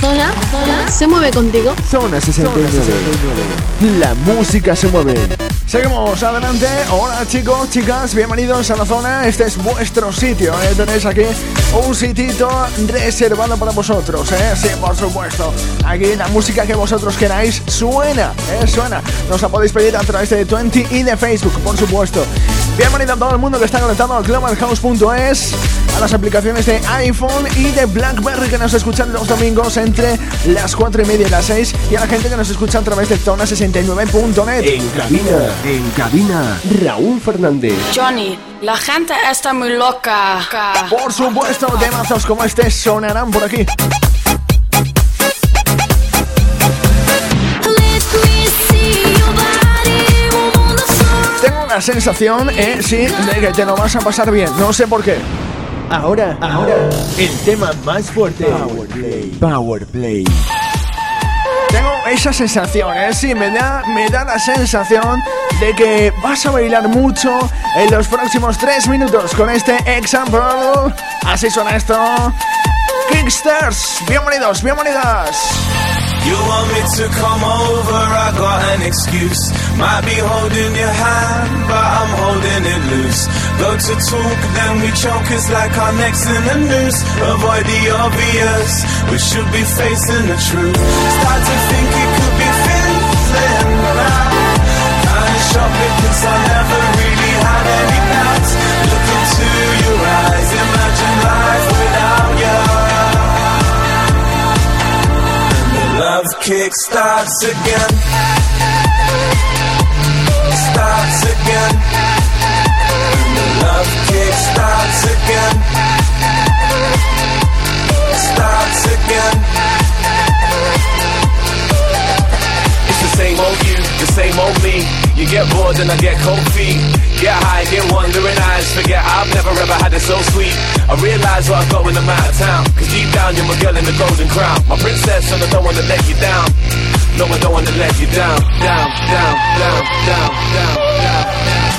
zona, zona se mueve contigo. Zona 69. La música se mueve. Seguimos adelante. Hola chicos, chicas, bienvenidos a la zona. Este es vuestro sitio. ¿eh? Tenéis aquí un sitito reservado para vosotros. ¿eh? Sí, por supuesto. Aquí la música que vosotros queráis suena. ¿eh? Suena. Nos la podéis pedir a través de 20 y de Facebook, por supuesto. Bienvenido a todo el mundo que está conectado a globalhouse.es, a las aplicaciones de iPhone y de Blackberry que nos escuchan los domingos entre las 4 y media y las 6 y a la gente que nos escucha a través de zona69.net. En cabina, en cabina, Raúl Fernández. Johnny, la gente está muy loca. Por supuesto, temazos como este sonarán por aquí. La sensación, eh, sí, de que te lo vas a pasar bien. No sé por qué. Ahora, ahora, el tema más fuerte. Power Play. Power Play. Tengo esa sensación, ¿eh? Sí, me da, me da la sensación de que vas a bailar mucho en los próximos tres minutos con este example. Así suena esto. Kickstars, bienvenidos, bienvenidas. You want me to come over, I got an excuse. Might be holding your hand, but I'm holding it loose. Go to talk, then we choke, it's like our necks in the noose. Avoid the obvious, we should be facing the truth. Start to think it could be fizzling now. Kind of because I never kick starts again. Starts again. And the love kick starts again. Starts again. Get bored and I get cold feet. Get high, get wandering eyes. Forget I've never ever had it so sweet. I realize what I've got when I'm out of town. Cause deep down you're my girl in the golden crown. My princess and I don't wanna let you down. No, I don't wanna let you down. Down, down, down, down, down, down. down.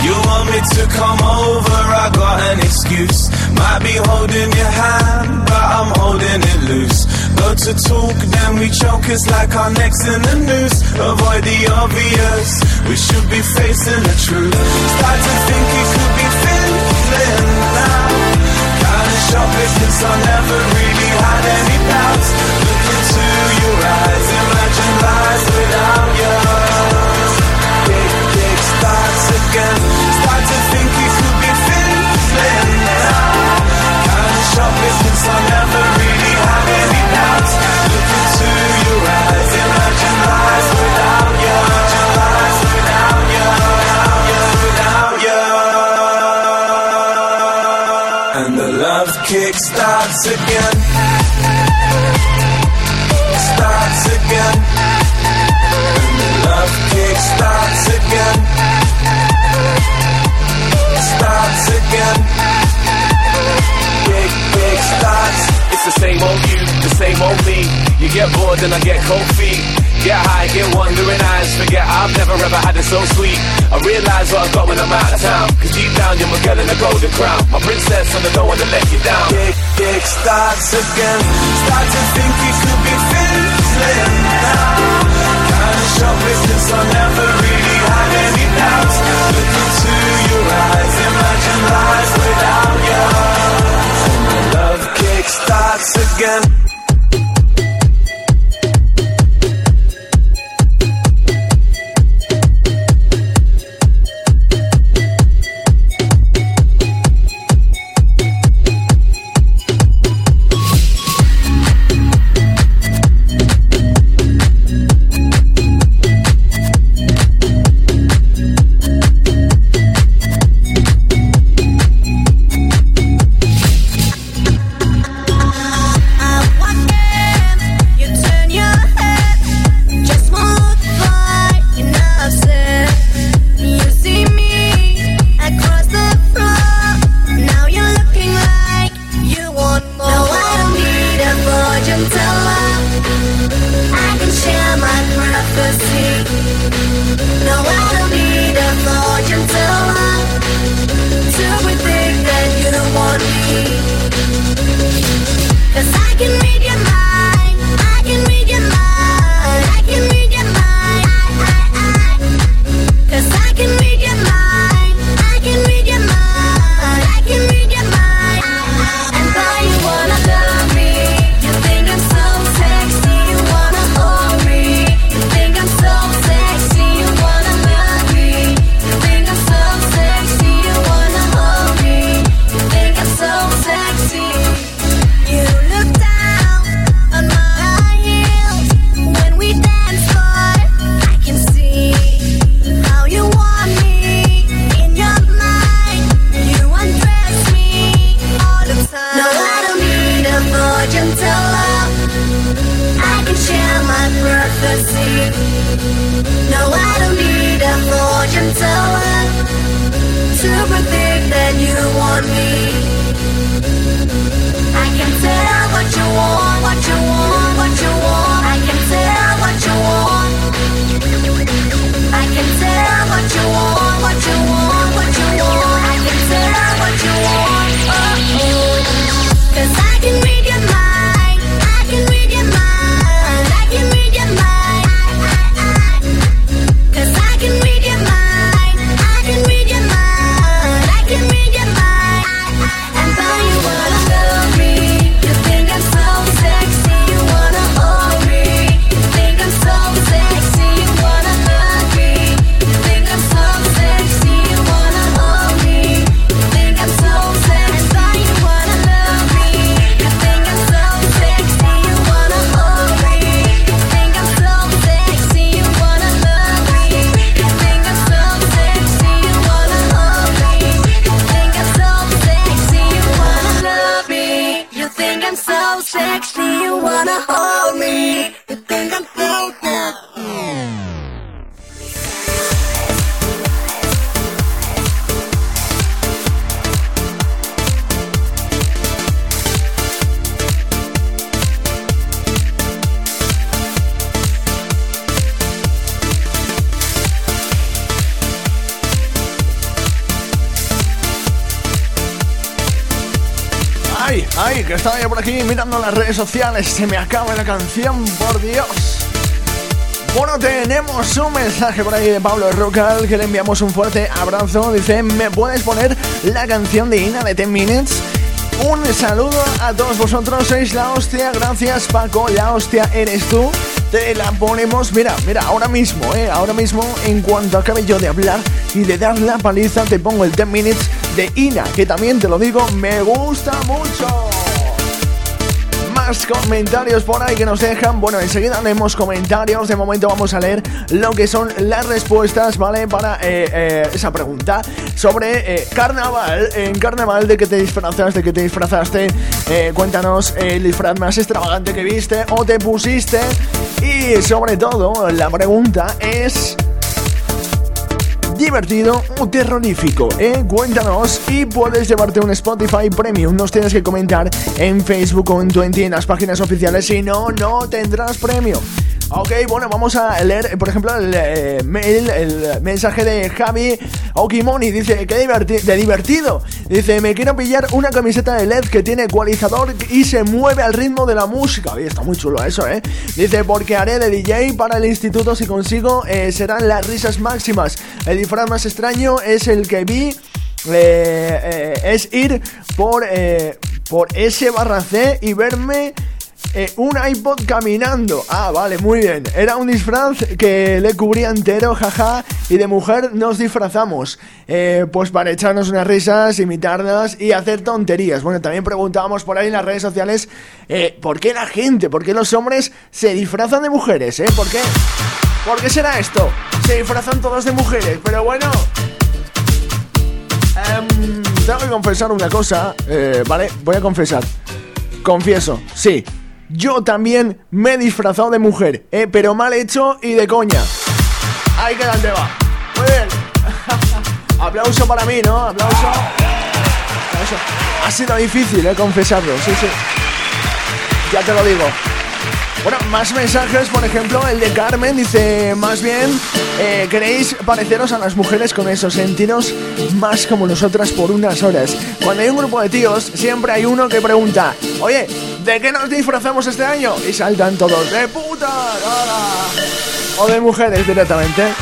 You want me to come over, I got an excuse. Might be holding your hand, but I'm holding it loose. Go to talk, then we choke, it's like our necks in the noose. Avoid the obvious, we should be facing the truth. Start to think it could be fizzling now. Kinda shocked since I never really had any doubts. Look into so sweet. I realize what I've got when I'm out of town. Cause deep down you're my girl in a golden crown. My princess and I don't wanna let you down. Big, big starts again. Start to think it could be fizzling now. Kinda shocked since I never really had any doubts. Look into your eyes, imagine lies without you. The love kick starts again. Que estaba yo por aquí mirando las redes sociales. Se me acaba la canción, por Dios. Bueno, tenemos un mensaje por ahí de Pablo Rocal que le enviamos un fuerte abrazo. Dice, ¿me puedes poner la canción de Ina de 10 Minutes? Un saludo a todos vosotros, sois la hostia, gracias Paco, la hostia eres tú. Te la ponemos, mira, mira, ahora mismo, eh, ahora mismo, en cuanto acabe yo de hablar y de dar la paliza, te pongo el 10 Minutes de Ina, que también te lo digo, me gusta mucho comentarios por ahí que nos dejan. Bueno, enseguida leemos comentarios. De momento vamos a leer lo que son las respuestas, ¿vale? Para eh, eh, esa pregunta sobre eh, carnaval. En carnaval, ¿de qué te disfrazas? ¿De qué te disfrazaste? Cuéntanos el disfraz más extravagante que viste o te pusiste. Y sobre todo, la pregunta es divertido o terrorífico, ¿eh? Cuéntanos y puedes llevarte un Spotify Premium. Nos tienes que comentar en Facebook o en Twenty en las páginas oficiales. Si no, no tendrás premio. Ok, bueno, vamos a leer, por ejemplo, el eh, mail, el mensaje de Javi Okimoni. Dice, qué diverti de divertido. Dice, me quiero pillar una camiseta de LED que tiene ecualizador y se mueve al ritmo de la música. Oye, está muy chulo eso, ¿eh? Dice, porque haré de DJ para el instituto si consigo, eh, serán las risas máximas. El disfraz más extraño es el que vi. eh, es ir por, por ese barra C y verme eh, un iPod caminando. Ah, vale, muy bien. Era un disfraz que le cubría entero, jaja. Y de mujer nos disfrazamos. Eh, pues para echarnos unas risas, imitarnos y hacer tonterías. Bueno, también preguntábamos por ahí en las redes sociales eh, por qué la gente, por qué los hombres se disfrazan de mujeres, ¿eh? ¿Por qué? ¿Por qué será esto? Se disfrazan todos de mujeres, pero bueno. Em, tengo que confesar una cosa, eh, ¿vale? Voy a confesar. Confieso, sí. Yo también me he disfrazado de mujer, eh, pero mal hecho y de coña. Ahí que te va. Muy bien. Aplauso para mí, ¿no? Aplauso. Aplauso. Ha sido difícil, eh, confesarlo, sí, sí. Ya te lo digo. Bueno, más mensajes, por ejemplo, el de Carmen dice, más bien, eh, queréis pareceros a las mujeres con eso, sentiros más como nosotras por unas horas. Cuando hay un grupo de tíos, siempre hay uno que pregunta, oye, ¿de qué nos disfrazamos este año? Y saltan todos, de puta. O de mujeres directamente.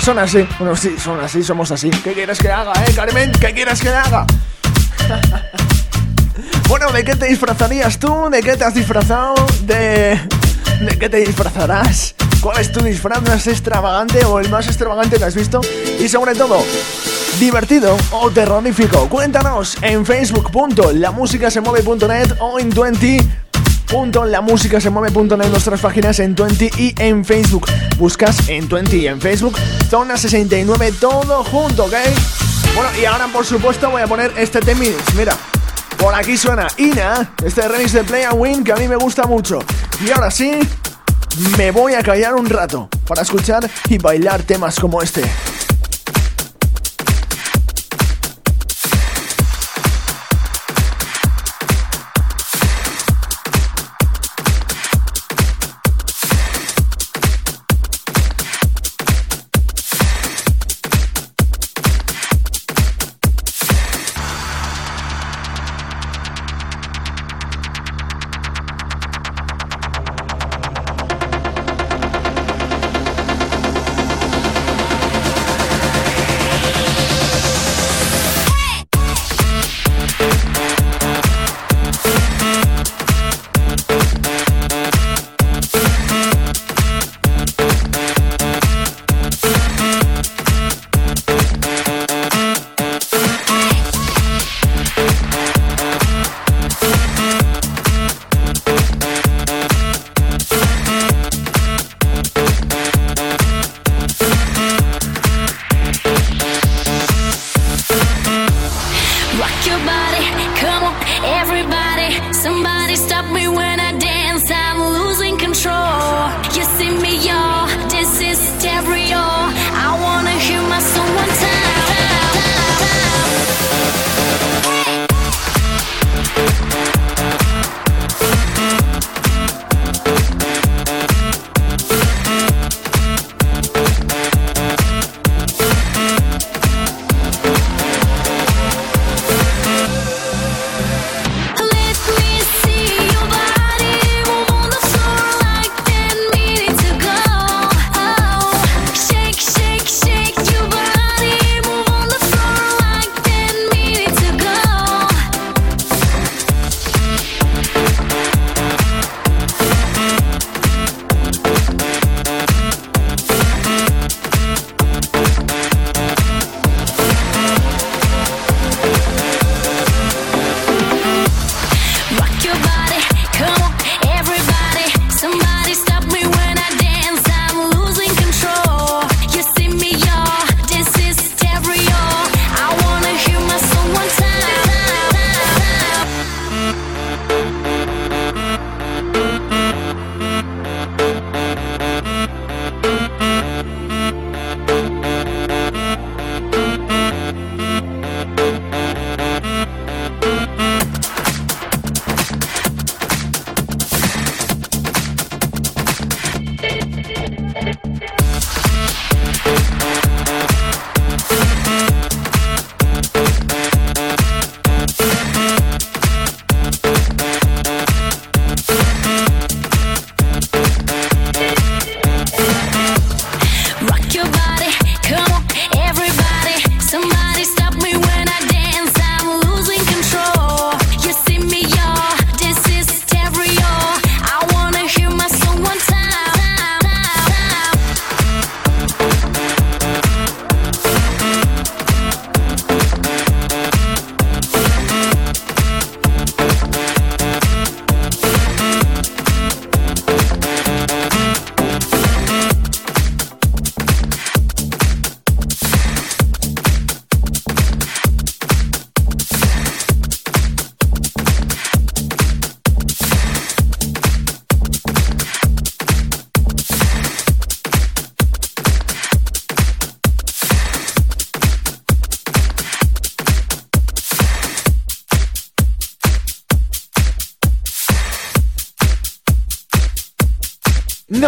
Son así, bueno, sí, son así, somos así. ¿Qué quieres que haga, eh, Carmen? ¿Qué quieres que haga? Bueno, ¿de qué te disfrazarías tú? ¿De qué te has disfrazado? ¿De, ¿De qué te disfrazarás? ¿Cuál es tu disfraz más extravagante o el más extravagante que has visto? Y sobre todo, divertido o terrorífico. Cuéntanos en facebook.lamusicasemueve.net o en 20 .lamusicasemueve.net nuestras páginas en 20 y en Facebook. Buscas en 20 y en Facebook Zona 69 todo junto, ¿ok? Bueno, y ahora por supuesto voy a poner este 10 minutes, mira. Por aquí suena Ina, este remix de Play and Win que a mí me gusta mucho. Y ahora sí, me voy a callar un rato para escuchar y bailar temas como este.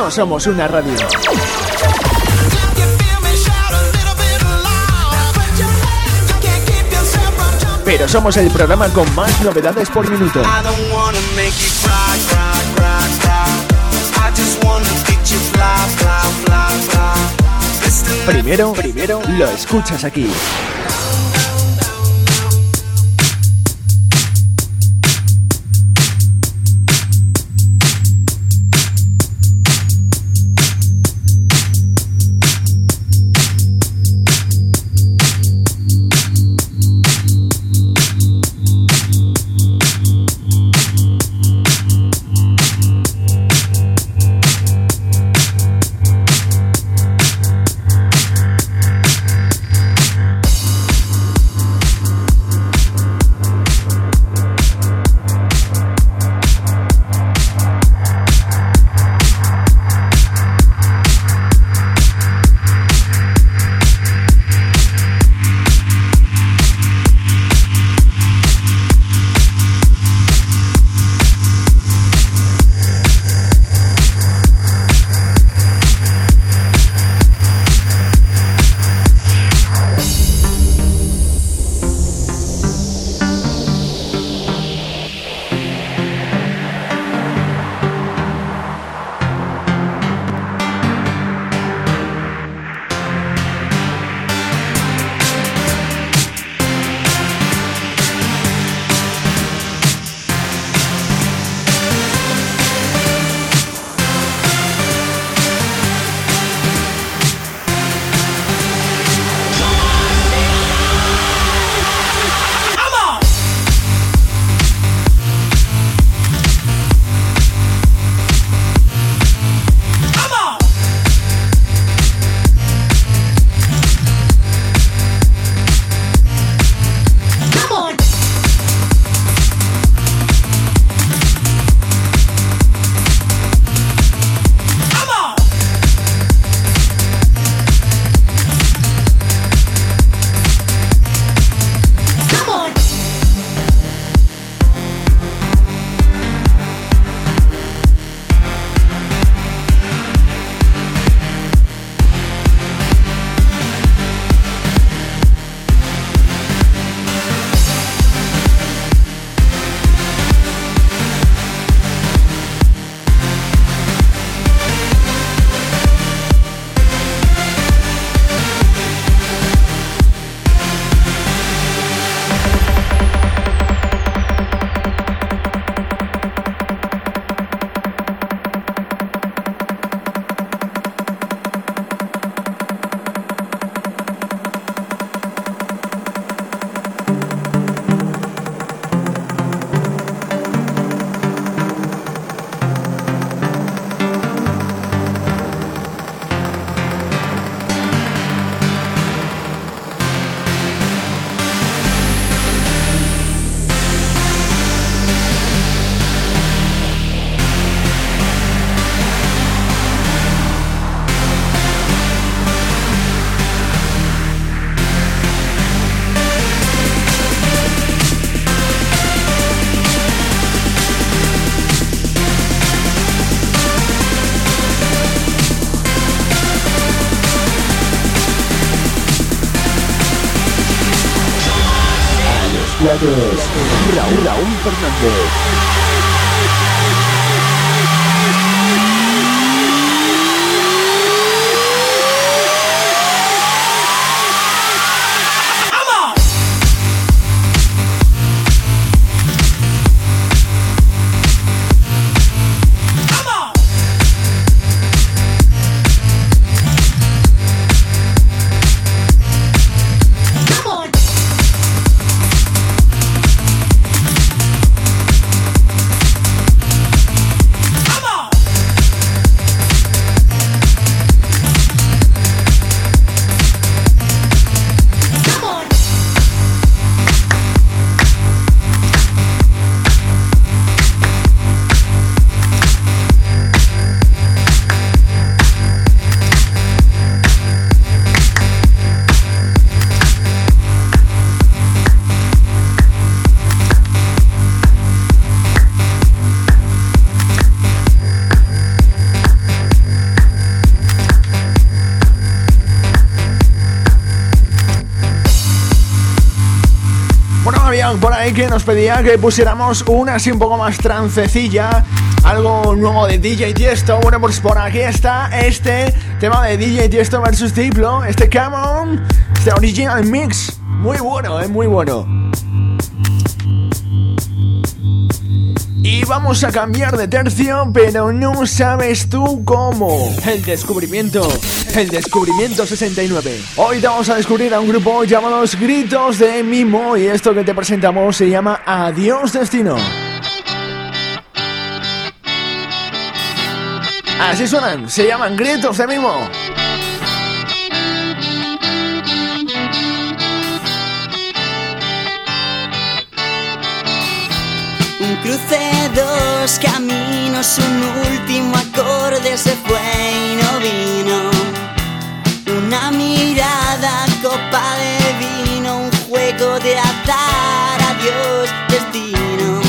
No somos una radio. Pero somos el programa con más novedades por minuto. Primero, primero lo escuchas aquí. Raúl, Raúl Fernández. Por ahí que nos pedía que pusiéramos una así un poco más trancecilla, algo nuevo de DJ Tiesto. Bueno, pues por aquí está este tema de DJ Tiesto versus Diplo, este Come On, este original mix. Muy bueno, eh, muy bueno. Y vamos a cambiar de tercio, pero no sabes tú cómo. El descubrimiento. El descubrimiento 69. Hoy te vamos a descubrir a un grupo llamado Los Gritos de Mimo y esto que te presentamos se llama Adiós Destino. Así suenan, se llaman Gritos de Mimo. Un cruce, dos caminos, un último acorde se fue y no vino. Una mirada, copa de vino, un juego de azar, adiós destino.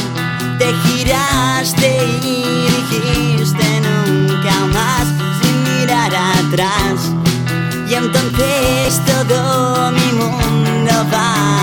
Te giraste y dijiste nunca más sin mirar atrás. Y entonces todo mi mundo pareció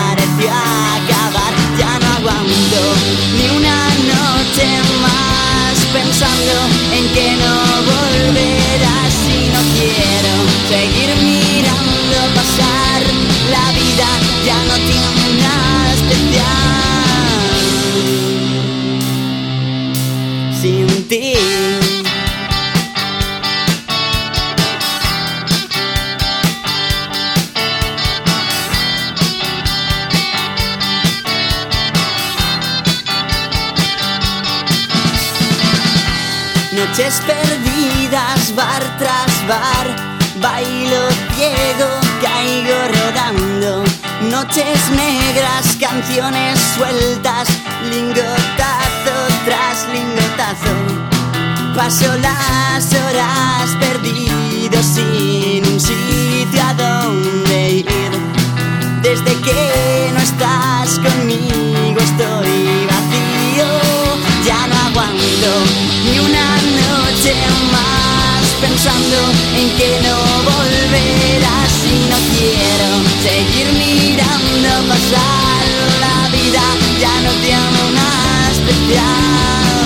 Perdidas, bar tras bar, bailo ciego, caigo rodando. Noches negras, canciones sueltas, lingotazo tras lingotazo. Paso las horas perdido sin un sitio a donde ir. Desde que no estás conmigo mirando pasar la vida, ya no tiene una especial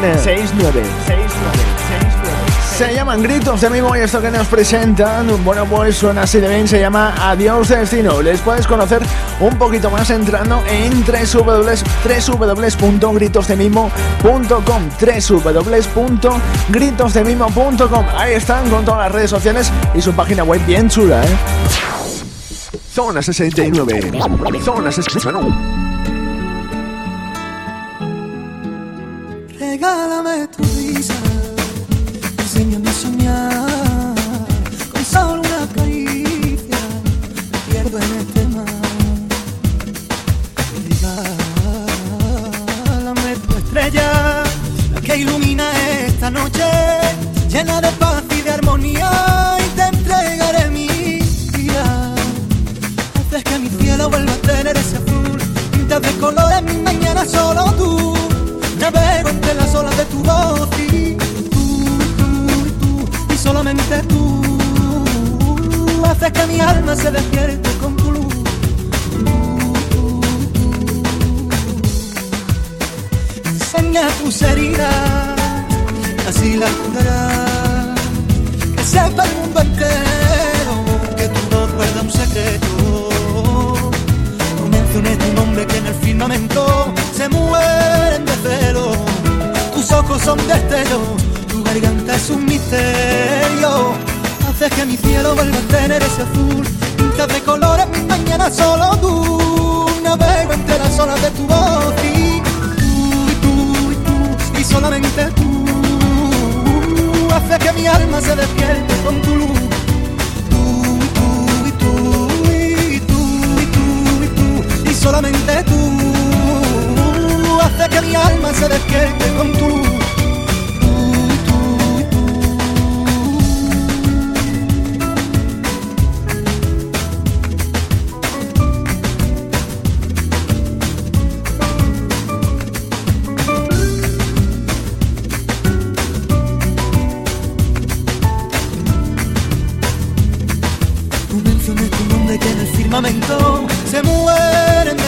69. 69. 69. Se llaman Gritos de Mimo y esto que nos presentan, bueno pues suena así de bien, se llama Adiós Destino. Les puedes conocer un poquito más entrando en www.gritosdemimo.com www.gritosdemimo.com Ahí están con todas las redes sociales y su página web bien chula, ¿eh? Zona 69. Zona 69.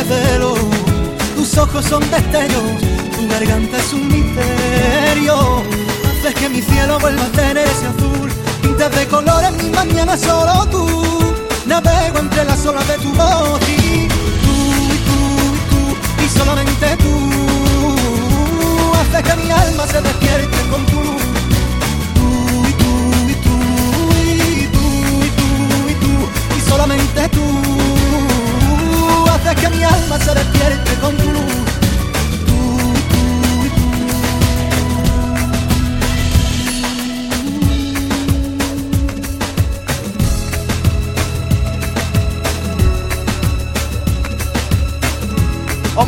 Celo. Tus ojos son destellos, tu garganta es un misterio. Haces que mi cielo vuelva a tener ese azul. Pintas de colores mi mañana solo tú. Navego entre las olas de tu voz y tú, y tú, y tú, y solamente tú. Haces que mi alma se despierte con tu luz. Tú, y tú, y tú, y tú, y tú, y tú, y solamente tú haces que mi alma se despierte con tu luz.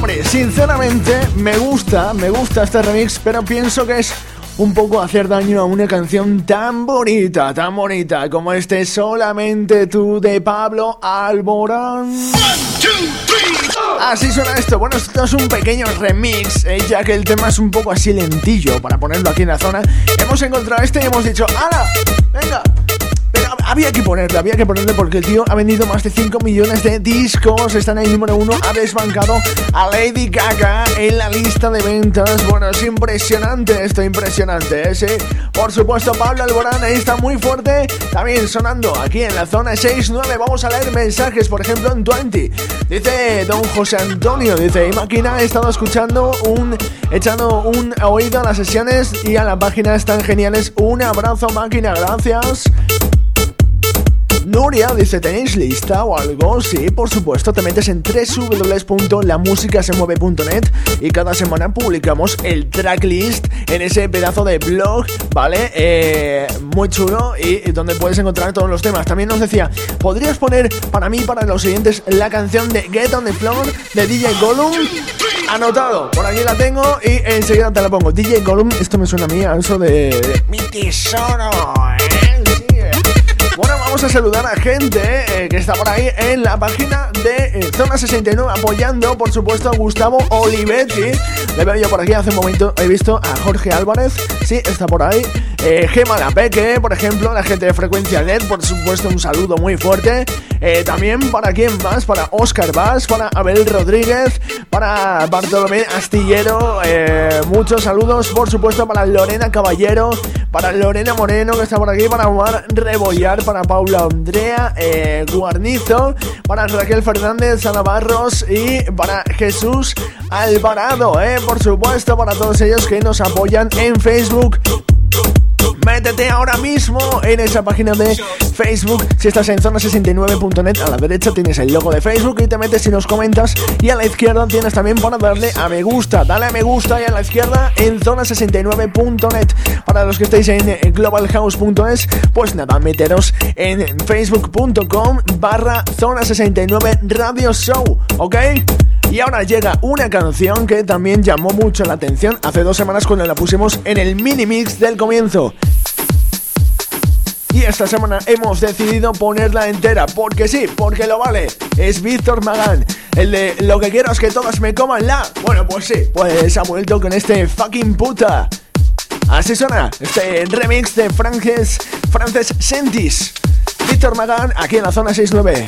Sinceramente me gusta, me gusta este remix, pero pienso que es un poco hacer daño a una canción tan bonita, tan bonita como este Solamente tú de Pablo Alborán. Así suena esto. Bueno, esto es un pequeño remix, eh, ya que el tema es un poco así lentillo para ponerlo aquí en la zona. Hemos encontrado este y hemos dicho, ¡Hala! ¡Venga! Había que ponerle, había que ponerle porque el tío ha vendido más de 5 millones de discos. Está en el número uno, ha desbancado a Lady Gaga en la lista de ventas. Bueno, es impresionante esto, impresionante, ¿eh? Sí. Por supuesto, Pablo Alborán ahí está muy fuerte. También sonando aquí en la zona 6-9. Vamos a leer mensajes, por ejemplo, en 20. Dice don José Antonio, dice, máquina, he estado escuchando un, echando un oído a las sesiones y a la página están geniales. Un abrazo, máquina, gracias. Nuria dice, ¿tenéis lista o algo? Sí, por supuesto, te metes en www.lamusicasemueve.net y cada semana publicamos el tracklist en ese pedazo de blog, ¿vale? Eh, muy chulo y, donde puedes encontrar todos los temas. También nos decía, ¿podrías poner para mí, para los siguientes, la canción de Get on the Floor de DJ Gollum? Anotado, por aquí la tengo y enseguida te la pongo. DJ Gollum, esto me suena a mí, a eso de, de mi tesoro. Bueno, vamos a saludar a gente eh, que está por ahí en la página de eh, Zona 69 apoyando, por supuesto, a Gustavo Olivetti. Le veo yo por aquí hace un momento, he visto a Jorge Álvarez, sí, está por ahí. eh, Gema La Peque, por ejemplo, la gente de Frecuencia LED, por supuesto, un saludo muy fuerte. Eh, también para quién más, para Oscar Vaz, para Abel Rodríguez, para Bartolomé Astillero, eh, muchos saludos, por supuesto, para Lorena Caballero, para Lorena Moreno, que está por aquí, para Omar Rebollar, para Paula Andrea eh, Guarnizo, para Raquel Fernández Navarros y para Jesús Alvarado, por supuesto, para todos ellos que nos apoyan en Facebook. Métete ahora mismo en esa página de Facebook. Si estás en zona69.net, a la derecha tienes el logo de Facebook y te metes y nos comentas. Y a la izquierda tienes también para darle a me gusta. Dale a me gusta y a la izquierda en zona69.net. Para los que estéis en globalhouse.es, pues nada, meteros en facebook.com barra zona69 radio show, ¿ok? Y ahora llega una canción que también llamó mucho la atención hace dos semanas cuando la pusimos en el mini mix del comienzo. Y esta semana hemos decidido ponerla entera, porque sí, porque lo vale. Es Víctor Magán, el de lo que quiero es que todas me coman la. Bueno, pues sí, pues ha vuelto con este fucking puta. Así suena este remix de Frances, Frances Sentis. Víctor Magán aquí en la zona 69.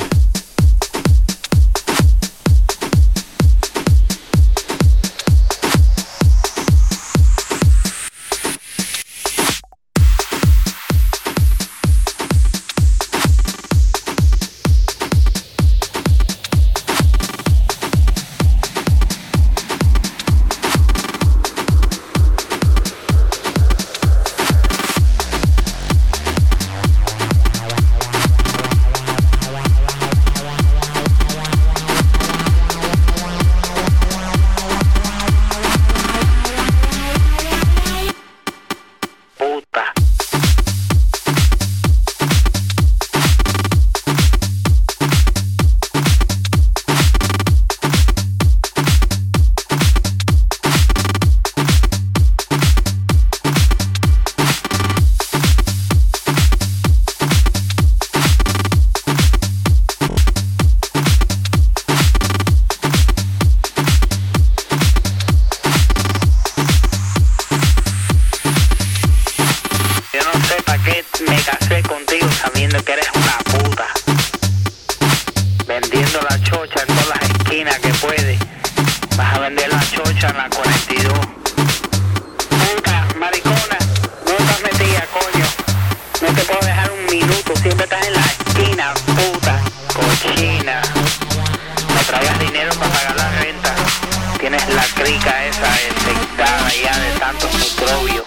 Cochina. No traigas dinero para pagar la renta. Tienes la crica esa infectada ya de tantos microbios.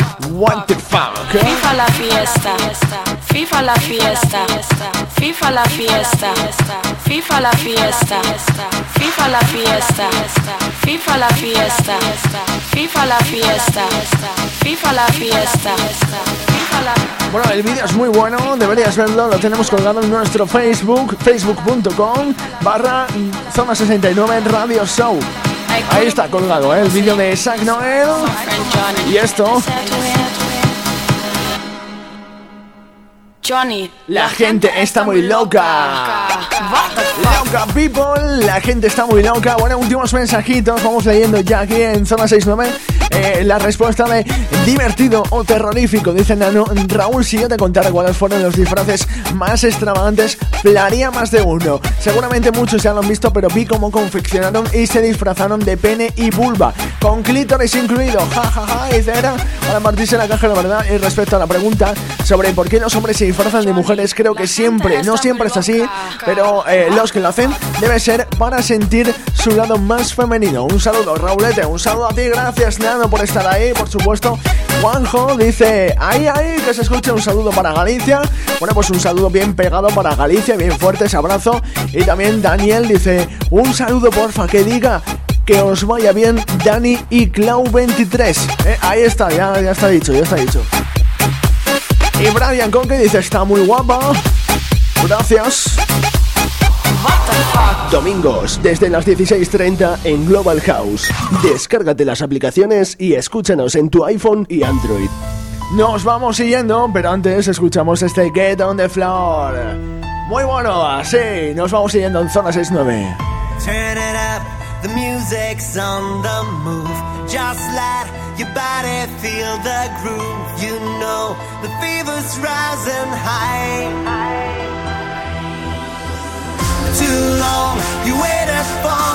What the fuck? FIFA la fiesta, FIFA la fiesta, FIFA la fiesta, FIFA la fiesta, FIFA la fiesta, FIFA la fiesta, FIFA la fiesta, FIFA la fiesta, FIFA la Bueno, el vídeo es muy bueno, deberías verlo, lo tenemos colgado en nuestro Facebook, facebook.com barra zona 69 Radio Show. Ahí está colgado, ¿eh? el vídeo de Zack Noel. Y esto, Johnny, la gente está muy loca. Loca people, la gente está muy loca. Bueno, últimos mensajitos, vamos leyendo ya aquí en Zona 69. eh, la respuesta de divertido o terrorífico, dice Nano. Raúl, si yo te contara cuáles fueron los disfraces más extravagantes, flaría más de uno. Seguramente muchos ya lo han visto, pero vi cómo confeccionaron y se disfrazaron de pene y vulva, con clítoris incluido. Ja, ja, ja, dice era para partirse la caja, la verdad. Y respecto a la pregunta sobre por qué los hombres se disfrazan de mujeres, creo que siempre, no siempre es así, pero eh, los que lo hacen debe ser para sentir su lado más femenino. Un saludo, Raulete, un saludo a ti, gracias, Nano, por estar ahí, por supuesto. Juanjo dice, ahí, ahí, que se escuche un saludo para Galicia. Bueno, pues un saludo bien pegado para Galicia, bien fuerte ese abrazo. Y también Daniel dice, un saludo, porfa, que diga que os vaya bien Dani y Clau23. Eh, ahí está, ya, ya está dicho, ya está dicho. Y Brian Conque dice, está muy guapa. Gracias. Domingos, desde las 16.30 en Global House. Descárgate las aplicaciones y escúchanos en tu iPhone y Android. Nos vamos siguiendo, pero antes escuchamos este Get on the Floor. Muy bueno, así, nos vamos siguiendo en Zona 69. Turn it up, the music's on the move. Just let your body feel the groove. You know the fever's rising high. Too long, you waited for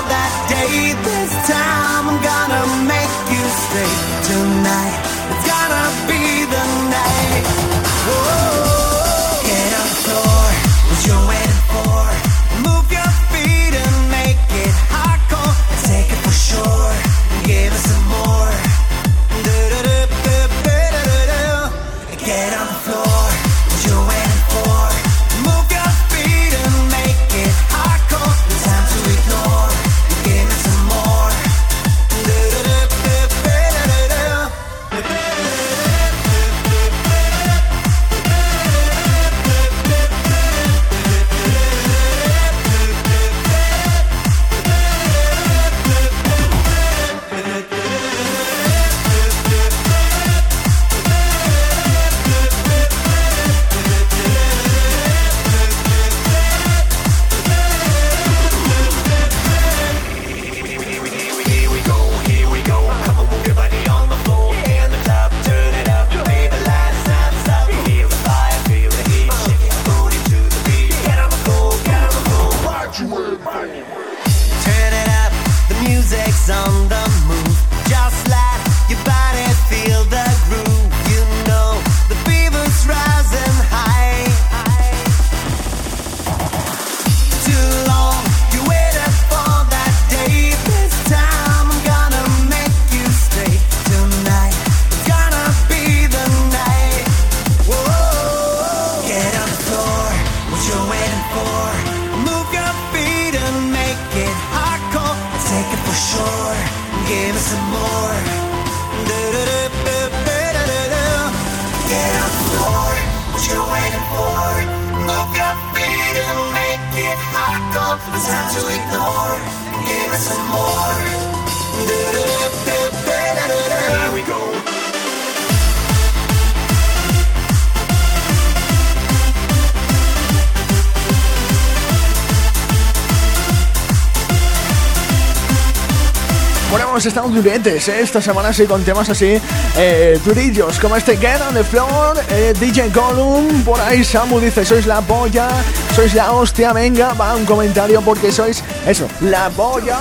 ¿eh? esta semana sí con temas así eh, durillos como este Get on the Floor, eh, DJ Column, por ahí Samu dice sois la polla, sois la hostia, venga, va un comentario porque sois eso, la polla.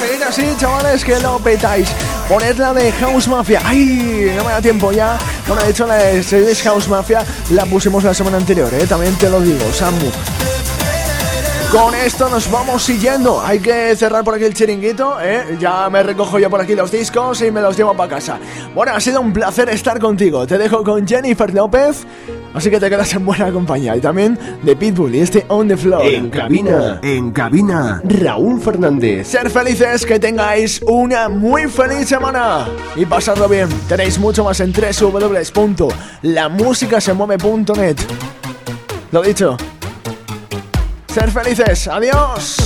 Seguid así, chavales, que lo petáis. Poned la de House Mafia. ¡Ay! No me da tiempo ya. Bueno, de hecho, la de House Mafia la pusimos la semana anterior. También te lo digo, Samu. Con esto nos vamos siguiendo. Hay que cerrar por aquí el chiringuito, ¿eh? Ya me recojo yo por aquí los discos y me los llevo para casa. Bueno, ha sido un placer estar contigo. Te dejo con Jennifer López, así que te quedas en buena compañía. Y también de Pitbull y este On The Floor. En cabina, en cabina, Raúl Fernández. Ser felices, que tengáis una muy feliz semana y pasadlo bien. Tenéis mucho más en www.lamusicasemueve.net. Lo dicho. Ser felices. Adiós.